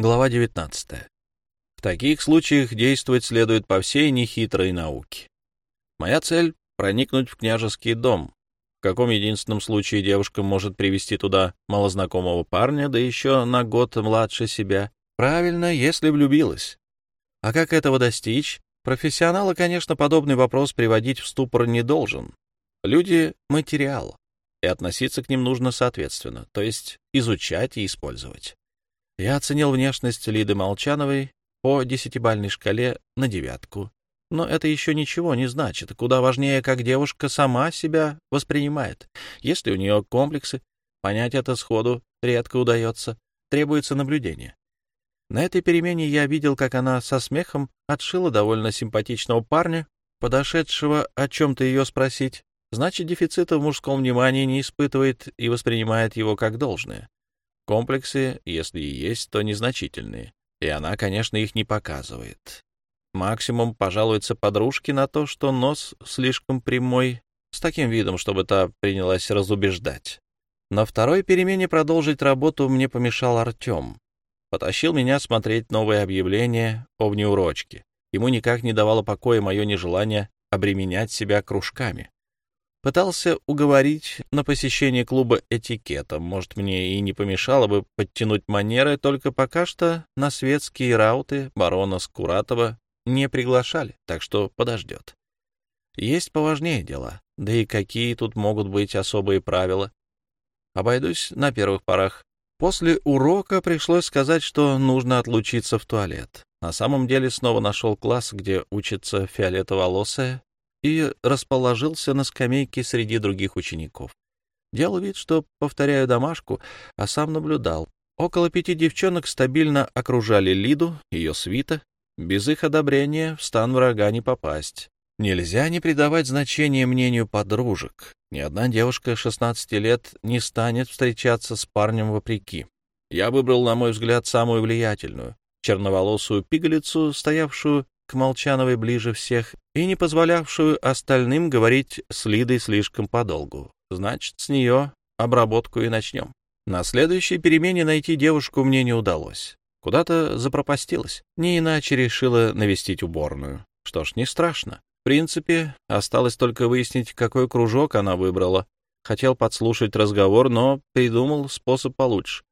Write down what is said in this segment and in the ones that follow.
Глава 19. В таких случаях действовать следует по всей нехитрой науке. Моя цель — проникнуть в княжеский дом. В каком единственном случае девушка может привести туда малознакомого парня, да еще на год младше себя? Правильно, если влюбилась. А как этого достичь? Профессионала, конечно, подобный вопрос приводить в ступор не должен. Люди — материал, и относиться к ним нужно соответственно, то есть изучать и использовать. Я оценил внешность Лиды Молчановой по десятибальной шкале на девятку. Но это еще ничего не значит. Куда важнее, как девушка сама себя воспринимает. Если у нее комплексы, понять это сходу редко удается, требуется наблюдение. На этой перемене я видел, как она со смехом отшила довольно симпатичного парня, подошедшего о чем-то ее спросить. Значит, дефицита в мужском внимании не испытывает и воспринимает его как должное. Комплексы, если и есть, то незначительные, и она, конечно, их не показывает. Максимум пожалуется подружке на то, что нос слишком прямой, с таким видом, чтобы та принялась разубеждать. На второй перемене продолжить работу мне помешал Артем. Потащил меня смотреть новые объявления о внеурочке. Ему никак не давало покоя мое нежелание обременять себя кружками. Пытался уговорить на посещение клуба этикета. Может, мне и не помешало бы подтянуть манеры, только пока что на светские рауты барона Скуратова не приглашали, так что подождет. Есть поважнее дела, да и какие тут могут быть особые правила. Обойдусь на первых порах. После урока пришлось сказать, что нужно отлучиться в туалет. На самом деле снова нашел класс, где учится фиолетоволосая и расположился на скамейке среди других учеников. Делал вид, что повторяю домашку, а сам наблюдал. Около пяти девчонок стабильно окружали Лиду, ее свита. Без их одобрения в стан врага не попасть. Нельзя не придавать значения мнению подружек. Ни одна девушка 16 лет не станет встречаться с парнем вопреки. Я выбрал, на мой взгляд, самую влиятельную, черноволосую пигалицу, стоявшую к Молчановой ближе всех и не позволявшую остальным говорить с Лидой слишком подолгу. Значит, с нее обработку и начнем. На следующей перемене найти девушку мне не удалось. Куда-то запропастилась. Не иначе решила навестить уборную. Что ж, не страшно. В принципе, осталось только выяснить, какой кружок она выбрала. Хотел подслушать разговор, но придумал способ получше.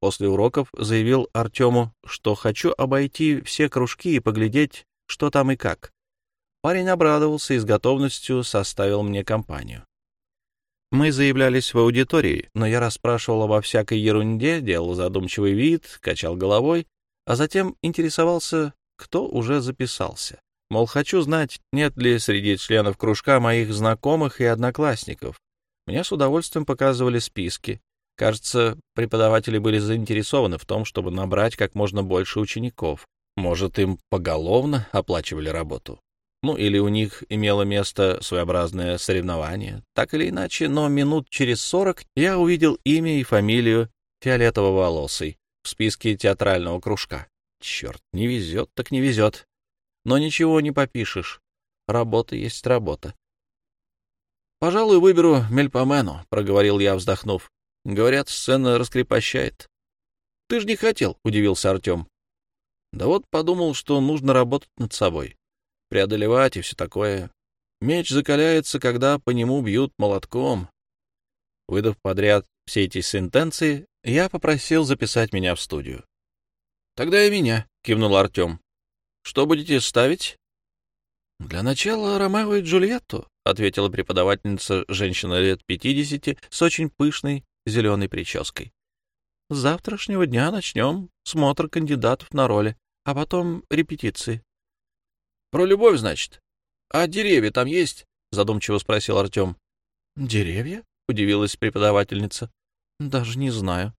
После уроков заявил Артему, что хочу обойти все кружки и поглядеть, что там и как. Парень обрадовался и с готовностью составил мне компанию. Мы заявлялись в аудитории, но я расспрашивал обо всякой ерунде, делал задумчивый вид, качал головой, а затем интересовался, кто уже записался. Мол, хочу знать, нет ли среди членов кружка моих знакомых и одноклассников. Мне с удовольствием показывали списки. Кажется, преподаватели были заинтересованы в том, чтобы набрать как можно больше учеников. Может, им поголовно оплачивали работу? Ну, или у них имело место своеобразное соревнование. Так или иначе, но минут через сорок я увидел имя и фамилию фиолетово-волосый в списке театрального кружка. Черт, не везет, так не везет. Но ничего не попишешь. Работа есть работа. «Пожалуй, выберу Мельпомену», — проговорил я, вздохнув. «Говорят, сцена раскрепощает». «Ты ж не хотел», — удивился Артем. Да вот подумал, что нужно работать над собой, преодолевать и все такое. Меч закаляется, когда по нему бьют молотком. Выдав подряд все эти сентенции, я попросил записать меня в студию. — Тогда и меня, — кивнул Артем. — Что будете ставить? — Для начала Ромео и Джульетту, — ответила преподавательница, женщина лет пятидесяти, с очень пышной зеленой прической. — С завтрашнего дня начнем смотр кандидатов на роли а потом репетиции. — Про любовь, значит? А деревья там есть? — задумчиво спросил Артем. — Деревья? — удивилась преподавательница. — Даже не знаю.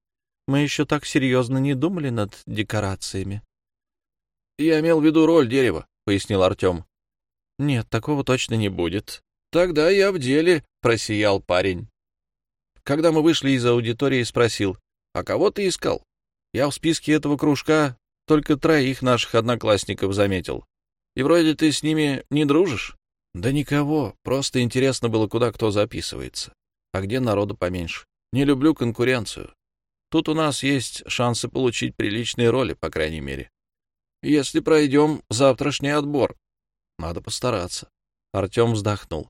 Мы еще так серьезно не думали над декорациями. — Я имел в виду роль дерева, — пояснил Артем. — Нет, такого точно не будет. — Тогда я в деле, — просиял парень. Когда мы вышли из аудитории, спросил, — А кого ты искал? Я в списке этого кружка только троих наших одноклассников заметил. И вроде ты с ними не дружишь? Да никого, просто интересно было, куда кто записывается. А где народу поменьше. Не люблю конкуренцию. Тут у нас есть шансы получить приличные роли, по крайней мере. Если пройдем завтрашний отбор. Надо постараться. Артем вздохнул.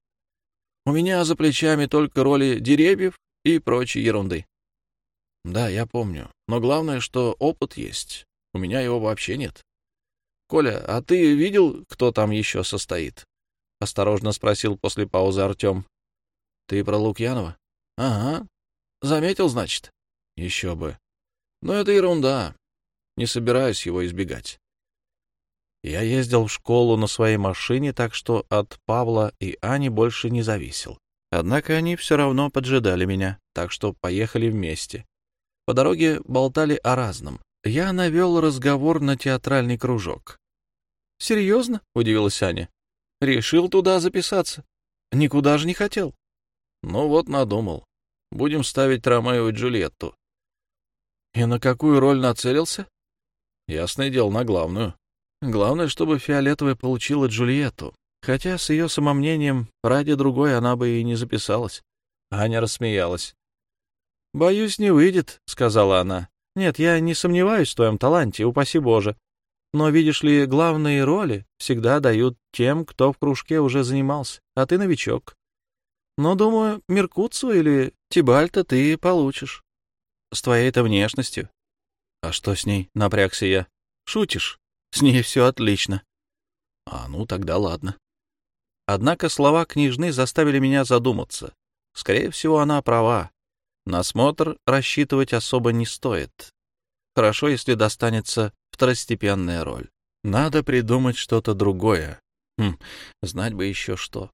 У меня за плечами только роли деревьев и прочей ерунды. Да, я помню. Но главное, что опыт есть. У меня его вообще нет. Коля, а ты видел, кто там еще состоит? Осторожно спросил после паузы Артем. Ты про Лукьянова? Ага. Заметил, значит? Еще бы. Но это ерунда. Не собираюсь его избегать. Я ездил в школу на своей машине, так что от Павла и Ани больше не зависел. Однако они все равно поджидали меня, так что поехали вместе. По дороге болтали о разном. Я навел разговор на театральный кружок. «Серьезно?» — удивилась Аня. «Решил туда записаться. Никуда же не хотел». «Ну вот надумал. Будем ставить Ромео и Джульетту». «И на какую роль нацелился?» «Ясное дело, на главную. Главное, чтобы Фиолетовая получила Джульетту. Хотя с ее самомнением ради другой она бы и не записалась». Аня рассмеялась. «Боюсь, не выйдет», — сказала она. «Нет, я не сомневаюсь в твоем таланте, упаси Боже. Но, видишь ли, главные роли всегда дают тем, кто в кружке уже занимался, а ты новичок. Но, думаю, Меркуцу или Тибальта ты получишь. С твоей-то внешностью». «А что с ней?» — напрягся я. «Шутишь? С ней все отлично». «А, ну тогда ладно». Однако слова княжны заставили меня задуматься. Скорее всего, она права. На осмотр рассчитывать особо не стоит. Хорошо, если достанется второстепенная роль. Надо придумать что-то другое. Хм, знать бы еще что.